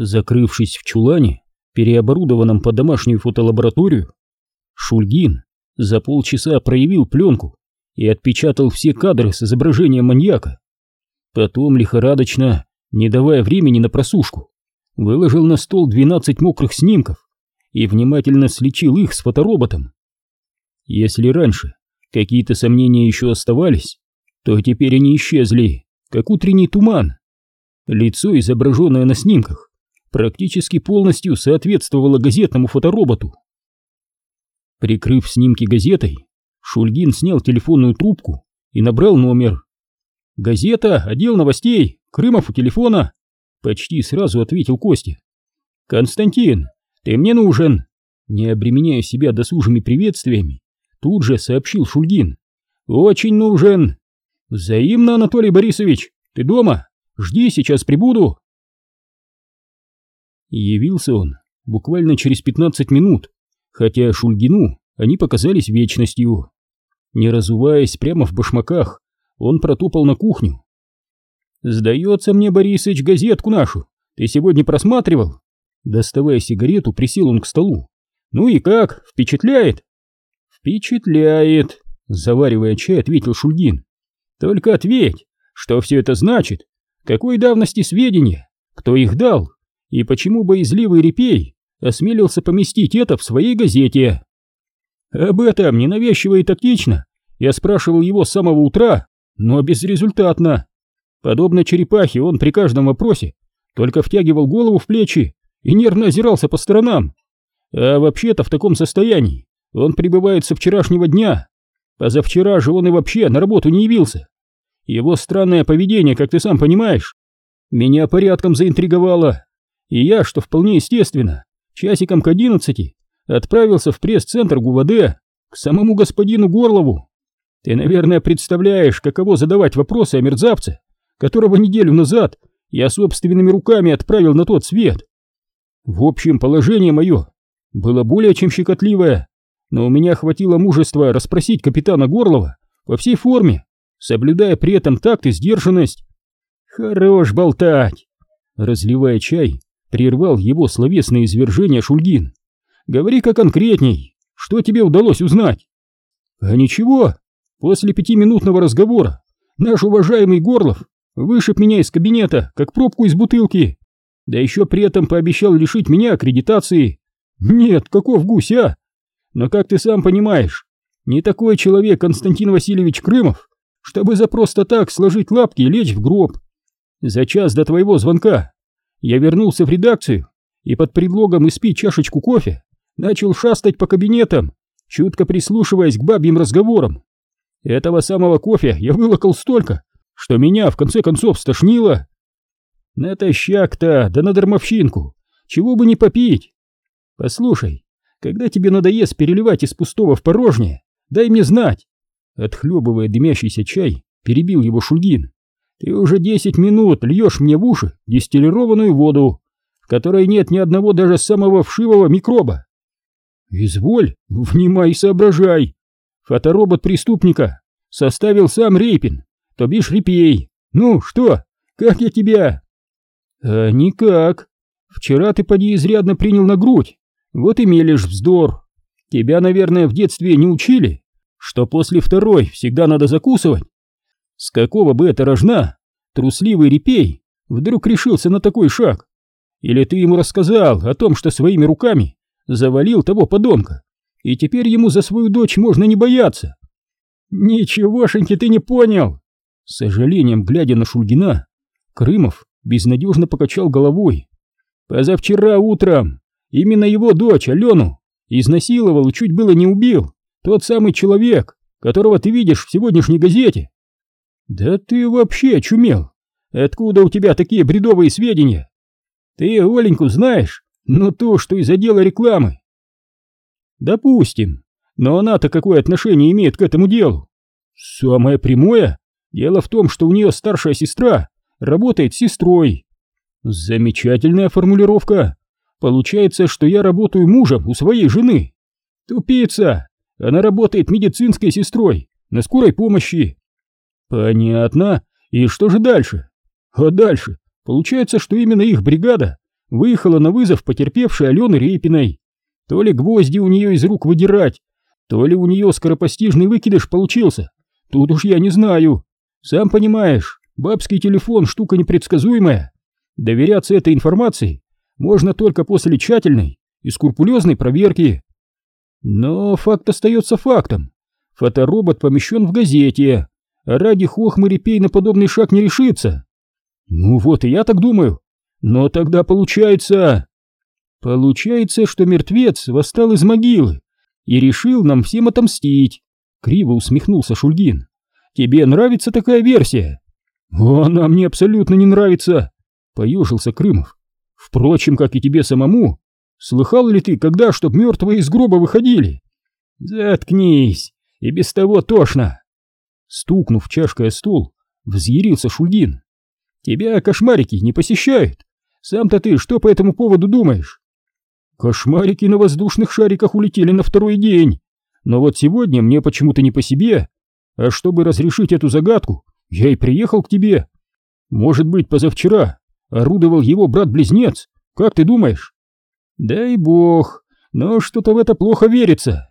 Закрывшись в чулане, переоборудованном под домашнюю фотолабораторию, Шульгин за полчаса проявил пленку и отпечатал все кадры с изображением маньяка. Потом лихорадочно, не давая времени на просушку, выложил на стол 12 мокрых снимков и внимательно слечил их с фотороботом. Если раньше какие-то сомнения еще оставались, то теперь они исчезли, как утренний туман. Лицо, изображенное на снимках, практически полностью соответствовало газетному фотороботу. Прикрыв снимки газетой, Шульгин снял телефонную трубку и набрал номер. «Газета, отдел новостей, Крымов у телефона», — почти сразу ответил Костя. «Константин, ты мне нужен!» Не обременяя себя досужими приветствиями, тут же сообщил Шульгин. «Очень нужен!» «Взаимно, Анатолий Борисович! Ты дома? Жди, сейчас прибуду!» Явился он буквально через пятнадцать минут, хотя Шульгину они показались вечностью. Не разуваясь прямо в башмаках, он протопал на кухню. «Сдается мне, Борисыч, газетку нашу. Ты сегодня просматривал?» Доставая сигарету, присел он к столу. «Ну и как, впечатляет?» «Впечатляет», — заваривая чай, ответил Шульгин. «Только ответь, что все это значит? Какой давности сведения? Кто их дал? И почему боязливый репей осмелился поместить это в своей газете?» Об этом ненавязчиво и тактично я спрашивал его с самого утра, но безрезультатно. Подобно черепахе он при каждом вопросе только втягивал голову в плечи и нервно озирался по сторонам. А вообще-то в таком состоянии он пребывает со вчерашнего дня. Позавчера же он и вообще на работу не явился. Его странное поведение, как ты сам понимаешь, меня порядком заинтриговало. И я, что вполне естественно, часиком к одиннадцати отправился в пресс-центр ГУВД к самому господину Горлову. Ты, наверное, представляешь, каково задавать вопросы о мерзавце, которого неделю назад я собственными руками отправил на тот свет. В общем, положение мое было более чем щекотливое, но у меня хватило мужества расспросить капитана Горлова во всей форме, соблюдая при этом такт и сдержанность. Хорош болтать! Разливая чай, прервал его словесное извержение Шульгин. Говори-ка конкретней, что тебе удалось узнать? А ничего, после пятиминутного разговора наш уважаемый Горлов вышиб меня из кабинета, как пробку из бутылки, да еще при этом пообещал лишить меня аккредитации. Нет, каков гусь, а? Но как ты сам понимаешь, не такой человек Константин Васильевич Крымов, чтобы за просто так сложить лапки и лечь в гроб. За час до твоего звонка я вернулся в редакцию и под предлогом испить чашечку кофе начал шастать по кабинетам, чутко прислушиваясь к бабьим разговорам. Этого самого кофе я вылокал столько, что меня в конце концов стошнило. Натощак-то, да на дармовщинку, чего бы не попить. Послушай, когда тебе надоест переливать из пустого в порожнее, дай мне знать. Отхлебывая дымящийся чай, перебил его Шульгин. Ты уже десять минут льешь мне в уши дистиллированную воду, в которой нет ни одного даже самого вшивого микроба. «Изволь, внимай и соображай. Фоторобот преступника составил сам Рейпин, то бишь Репей. Ну, что, как я тебя?» «А никак. Вчера ты поди изрядно принял на грудь, вот и мелешь вздор. Тебя, наверное, в детстве не учили, что после второй всегда надо закусывать. С какого бы это рожна трусливый Репей вдруг решился на такой шаг? Или ты ему рассказал о том, что своими руками завалил того подонка, и теперь ему за свою дочь можно не бояться. Ничегошеньки ты не понял. С сожалением, глядя на Шульгина, Крымов безнадежно покачал головой. Позавчера утром именно его дочь Алену изнасиловал и чуть было не убил тот самый человек, которого ты видишь в сегодняшней газете. Да ты вообще очумел. Откуда у тебя такие бредовые сведения? Ты Оленьку знаешь? но то, что из отдела рекламы. Допустим, но она-то какое отношение имеет к этому делу? Самое прямое. Дело в том, что у нее старшая сестра работает сестрой. Замечательная формулировка. Получается, что я работаю мужем у своей жены. Тупица! Она работает медицинской сестрой на скорой помощи. Понятно. И что же дальше? А дальше? Получается, что именно их бригада выехала на вызов потерпевшей Алены Репиной. То ли гвозди у нее из рук выдирать, то ли у нее скоропостижный выкидыш получился. Тут уж я не знаю. Сам понимаешь, бабский телефон штука непредсказуемая. Доверяться этой информации можно только после тщательной и скрупулезной проверки. Но факт остается фактом. Фоторобот помещен в газете, ради хохмы репей на подобный шаг не решится. Ну вот и я так думаю. Но тогда получается... Получается, что мертвец восстал из могилы и решил нам всем отомстить. Криво усмехнулся Шульгин. Тебе нравится такая версия? Она мне абсолютно не нравится, поежился Крымов. Впрочем, как и тебе самому. Слыхал ли ты, когда, чтоб мертвые из гроба выходили? Заткнись, и без того тошно. Стукнув чашкой о стол, взъярился Шульгин. Тебя кошмарики не посещают. Сам-то ты что по этому поводу думаешь? Кошмарики на воздушных шариках улетели на второй день. Но вот сегодня мне почему-то не по себе. А чтобы разрешить эту загадку, я и приехал к тебе. Может быть, позавчера орудовал его брат-близнец. Как ты думаешь? Дай бог, но что-то в это плохо верится.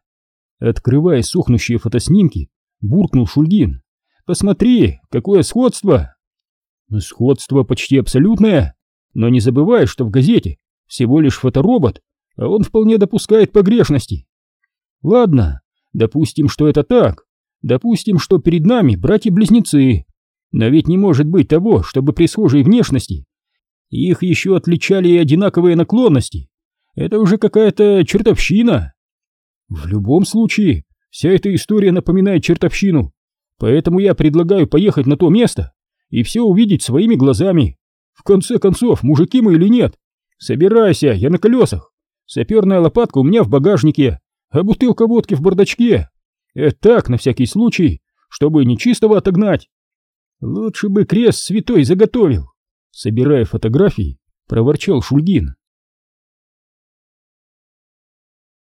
Открывая сохнущие фотоснимки, буркнул Шульгин. Посмотри, какое сходство. Сходство почти абсолютное, но не забывай, что в газете всего лишь фоторобот, а он вполне допускает погрешности. Ладно, допустим, что это так. Допустим, что перед нами братья-близнецы. Но ведь не может быть того, чтобы при схожей внешности их еще отличали и одинаковые наклонности. Это уже какая-то чертовщина. В любом случае, вся эта история напоминает чертовщину. Поэтому я предлагаю поехать на то место и все увидеть своими глазами. В конце концов, мужики мы или нет? Собирайся, я на колесах. Саперная лопатка у меня в багажнике, а бутылка водки в бардачке. Это так, на всякий случай, чтобы нечистого отогнать. Лучше бы крест святой заготовил. Собирая фотографии, проворчал Шульгин.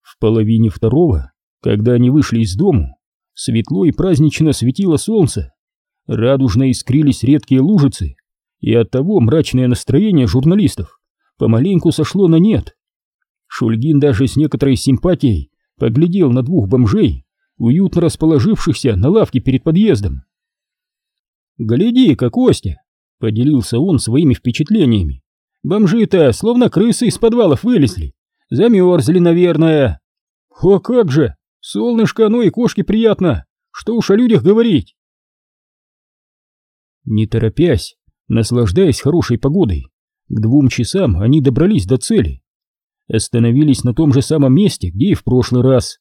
В половине второго, когда они вышли из дому, светло и празднично светило солнце, радужно искрились редкие лужицы, и оттого мрачное настроение журналистов помаленьку сошло на нет. Шульгин даже с некоторой симпатией поглядел на двух бомжей, уютно расположившихся на лавке перед подъездом. «Гляди-ка, Костя!» — поделился он своими впечатлениями. «Бомжи-то словно крысы из подвалов вылезли. Замерзли, наверное». «О как же! Солнышко, оно и кошке приятно! Что уж о людях говорить!» Не торопясь, наслаждаясь хорошей погодой, к двум часам они добрались до цели остановились на том же самом месте, где и в прошлый раз.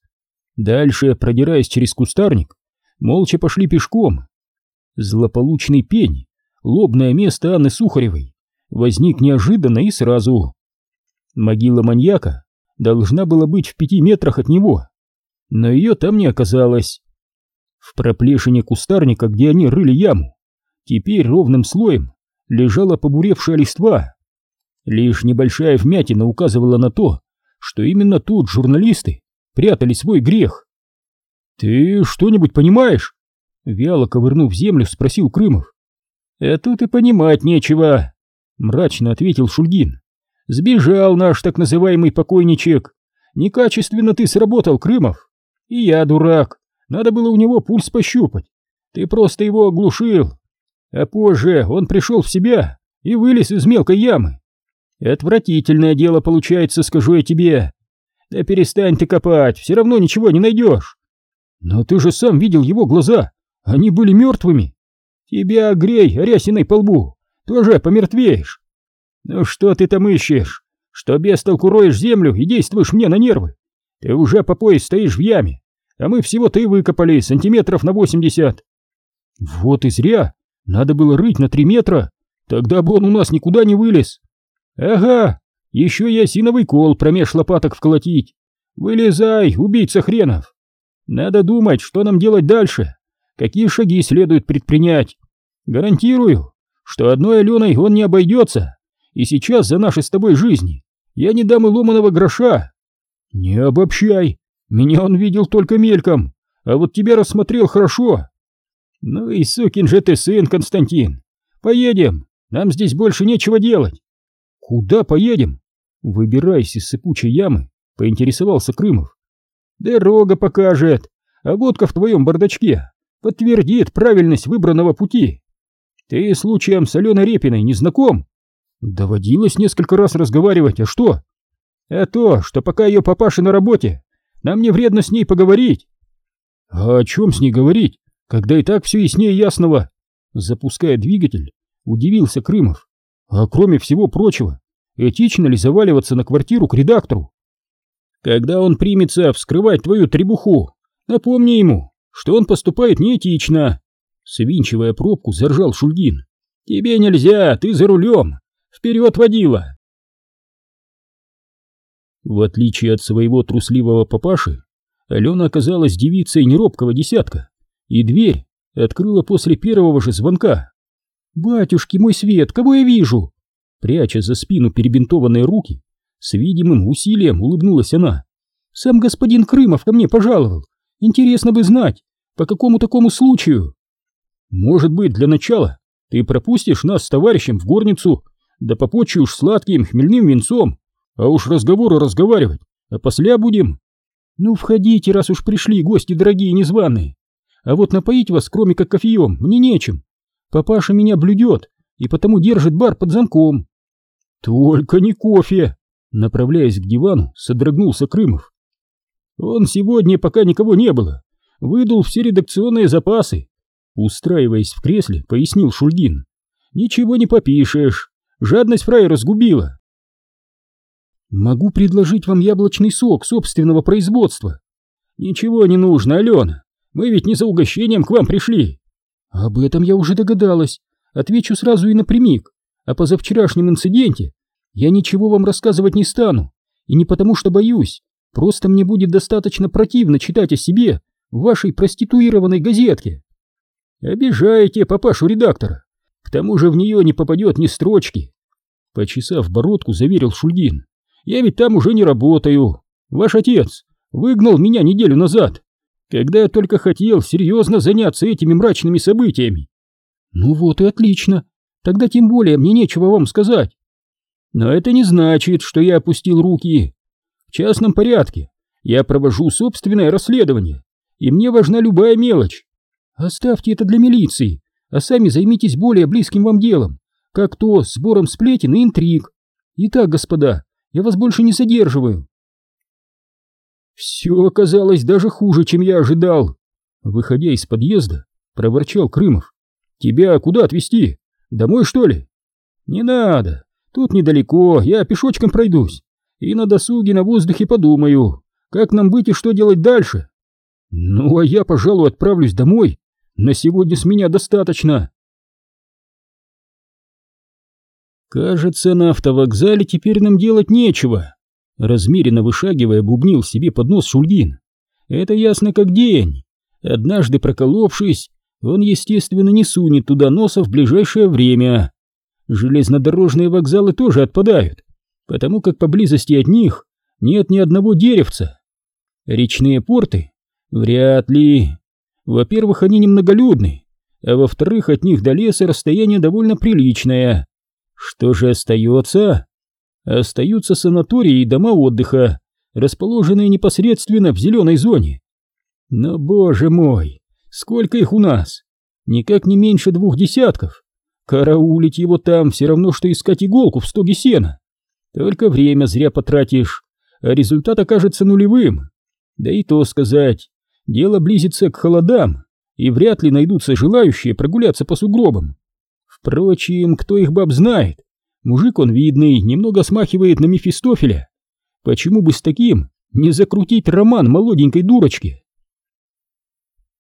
Дальше, продираясь через кустарник, молча пошли пешком. Злополучный пень, лобное место Анны Сухаревой, возник неожиданно и сразу. Могила маньяка должна была быть в пяти метрах от него, но ее там не оказалось. В проплешине кустарника, где они рыли яму, теперь ровным слоем лежала побуревшая листва. Лишь небольшая вмятина указывала на то, что именно тут журналисты прятали свой грех. «Ты что-нибудь понимаешь?» Вяло ковырнув землю, спросил Крымов. «А тут и понимать нечего», — мрачно ответил Шульгин. «Сбежал наш так называемый покойничек. Некачественно ты сработал, Крымов. И я дурак. Надо было у него пульс пощупать. Ты просто его оглушил. А позже он пришел в себя и вылез из мелкой ямы. Отвратительное дело получается, скажу я тебе. Да перестань ты копать, все равно ничего не найдешь. Но ты же сам видел его глаза, они были мертвыми. Тебя грей рясиной по лбу, тоже помертвеешь. Ну что ты там ищешь? Что без толку роешь землю и действуешь мне на нервы? Ты уже по пояс стоишь в яме, а мы всего-то и выкопали сантиметров на восемьдесят. Вот и зря, надо было рыть на три метра, тогда бы он у нас никуда не вылез. «Ага, еще и осиновый кол промеж лопаток вколотить. Вылезай, убийца хренов! Надо думать, что нам делать дальше, какие шаги следует предпринять. Гарантирую, что одной Аленой он не обойдется, и сейчас за наши с тобой жизни я не дам и ломаного гроша. Не обобщай, меня он видел только мельком, а вот тебя рассмотрел хорошо. Ну и сукин же ты сын, Константин. Поедем, нам здесь больше нечего делать. «Куда поедем?» Выбираясь из сыпучей ямы, поинтересовался Крымов. Дорога покажет, а водка в твоем бардачке подтвердит правильность выбранного пути. Ты случаем с Аленой Репиной не знаком? Доводилось несколько раз разговаривать, а что? А то, что пока ее папаша на работе, нам не вредно с ней поговорить. А о чем с ней говорить, когда и так все яснее ясного? Запуская двигатель, удивился Крымов. А кроме всего прочего, этично ли заваливаться на квартиру к редактору? Когда он примется вскрывать твою требуху, напомни ему, что он поступает неэтично. Свинчивая пробку, заржал Шульгин. Тебе нельзя, ты за рулем. Вперед, водила! В отличие от своего трусливого папаши, Алена оказалась девицей неробкого десятка, и дверь открыла после первого же звонка. «Батюшки мой свет, кого я вижу?» Пряча за спину перебинтованные руки, с видимым усилием улыбнулась она. «Сам господин Крымов ко мне пожаловал. Интересно бы знать, по какому такому случаю?» «Может быть, для начала ты пропустишь нас с товарищем в горницу, да попочуешь сладким хмельным венцом, а уж разговоры разговаривать, а после будем?» «Ну, входите, раз уж пришли гости дорогие незваные. А вот напоить вас, кроме как кофеем, мне нечем. Папаша меня блюдет и потому держит бар под замком». «Только не кофе!» Направляясь к дивану, содрогнулся Крымов. «Он сегодня, пока никого не было, выдул все редакционные запасы». Устраиваясь в кресле, пояснил Шульгин. «Ничего не попишешь, жадность фрая разгубила». «Могу предложить вам яблочный сок собственного производства». «Ничего не нужно, Алена, мы ведь не за угощением к вам пришли». «Об этом я уже догадалась, отвечу сразу и напрямик. О позавчерашнем инциденте я ничего вам рассказывать не стану, и не потому что боюсь, просто мне будет достаточно противно читать о себе в вашей проституированной газетке. Обижаете папашу редактора, к тому же в нее не попадет ни строчки. Почесав бородку, заверил Шульгин. Я ведь там уже не работаю. Ваш отец выгнал меня неделю назад, когда я только хотел серьезно заняться этими мрачными событиями. Ну вот и отлично. Тогда тем более мне нечего вам сказать. Но это не значит, что я опустил руки. В частном порядке я провожу собственное расследование, и мне важна любая мелочь. Оставьте это для милиции, а сами займитесь более близким вам делом, как то сбором сплетен и интриг. Итак, господа, я вас больше не задерживаю. Все оказалось даже хуже, чем я ожидал. Выходя из подъезда, проворчал Крымов. Тебя куда отвезти? Домой, что ли? Не надо. Тут недалеко, я пешочком пройдусь. И на досуге на воздухе подумаю, как нам быть и что делать дальше. Ну, а я, пожалуй, отправлюсь домой. На сегодня с меня достаточно. Кажется, на автовокзале теперь нам делать нечего. Размеренно вышагивая, бубнил себе под нос Шульгин. Это ясно как день. Однажды проколовшись, он, естественно, не сунет туда носа в ближайшее время. Железнодорожные вокзалы тоже отпадают, потому как поблизости от них нет ни одного деревца. Речные порты? Вряд ли. Во-первых, они немноголюдны, а во-вторых, от них до леса расстояние довольно приличное. Что же остается? Остаются санатории и дома отдыха, расположенные непосредственно в зеленой зоне. Но, боже мой, сколько их у нас? Никак не меньше двух десятков. Караулить его там все равно, что искать иголку в стоге сена. Только время зря потратишь, а результат окажется нулевым. Да и то сказать, дело близится к холодам, и вряд ли найдутся желающие прогуляться по сугробам. Впрочем, кто их баб знает? Мужик он видный, немного смахивает на Мефистофеля. Почему бы с таким не закрутить роман молоденькой дурочки?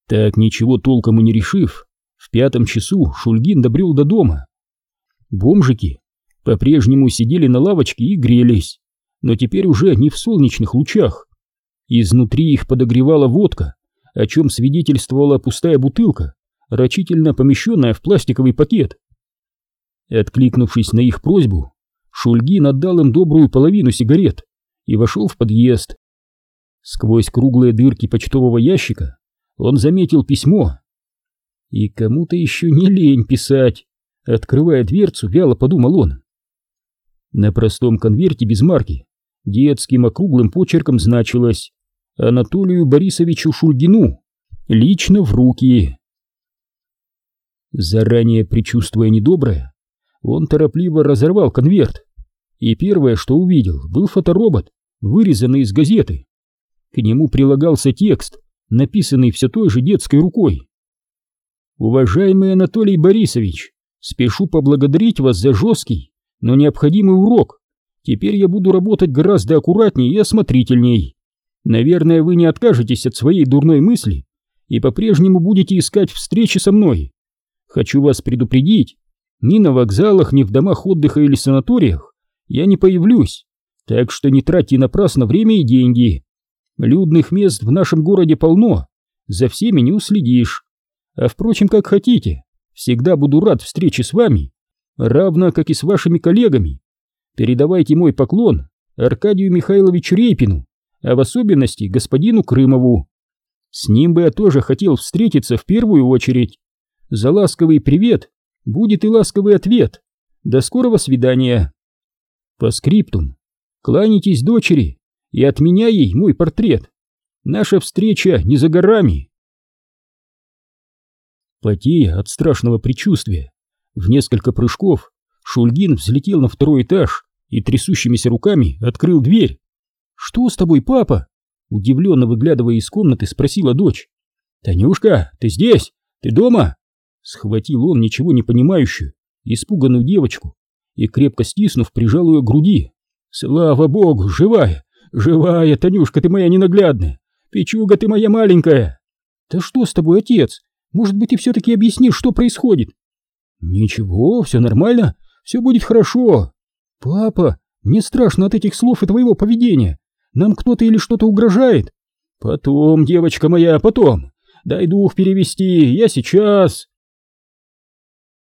Так ничего толком и не решив, в пятом часу Шульгин добрел до дома. Бомжики по-прежнему сидели на лавочке и грелись, но теперь уже не в солнечных лучах. Изнутри их подогревала водка, о чем свидетельствовала пустая бутылка, рачительно помещенная в пластиковый пакет. Откликнувшись на их просьбу, Шульгин отдал им добрую половину сигарет и вошел в подъезд. Сквозь круглые дырки почтового ящика он заметил письмо. И кому-то еще не лень писать. Открывая дверцу, вяло подумал он. На простом конверте без марки детским округлым почерком значилось Анатолию Борисовичу Шульгину лично в руки. Заранее предчувствуя недоброе, он торопливо разорвал конверт, и первое, что увидел, был фоторобот, вырезанный из газеты. К нему прилагался текст, написанный все той же детской рукой. «Уважаемый Анатолий Борисович, спешу поблагодарить вас за жесткий, но необходимый урок. Теперь я буду работать гораздо аккуратнее и осмотрительней. Наверное, вы не откажетесь от своей дурной мысли и по-прежнему будете искать встречи со мной. Хочу вас предупредить, ни на вокзалах, ни в домах отдыха или санаториях я не появлюсь, так что не тратьте напрасно время и деньги. Людных мест в нашем городе полно, за всеми не уследишь. А впрочем, как хотите, всегда буду рад встрече с вами, равно как и с вашими коллегами. Передавайте мой поклон Аркадию Михайловичу Рейпину, а в особенности господину Крымову. С ним бы я тоже хотел встретиться в первую очередь. За ласковый привет будет и ласковый ответ. До скорого свидания. По скриптум. Кланяйтесь дочери и от меня ей мой портрет. Наша встреча не за горами. Потея от страшного предчувствия, в несколько прыжков Шульгин взлетел на второй этаж и трясущимися руками открыл дверь. «Что с тобой, папа?» Удивленно выглядывая из комнаты, спросила дочь. «Танюшка, ты здесь? Ты дома?» Схватил он ничего не понимающую, испуганную девочку и, крепко стиснув, прижал ее к груди. «Слава богу, живая! Живая, Танюшка, ты моя ненаглядная! Печуга ты моя маленькая!» «Да что с тобой, отец? Может быть, ты все-таки объяснишь, что происходит?» «Ничего, все нормально, все будет хорошо!» «Папа, мне страшно от этих слов и твоего поведения! Нам кто-то или что-то угрожает!» «Потом, девочка моя, потом! Дай дух перевести, я сейчас!»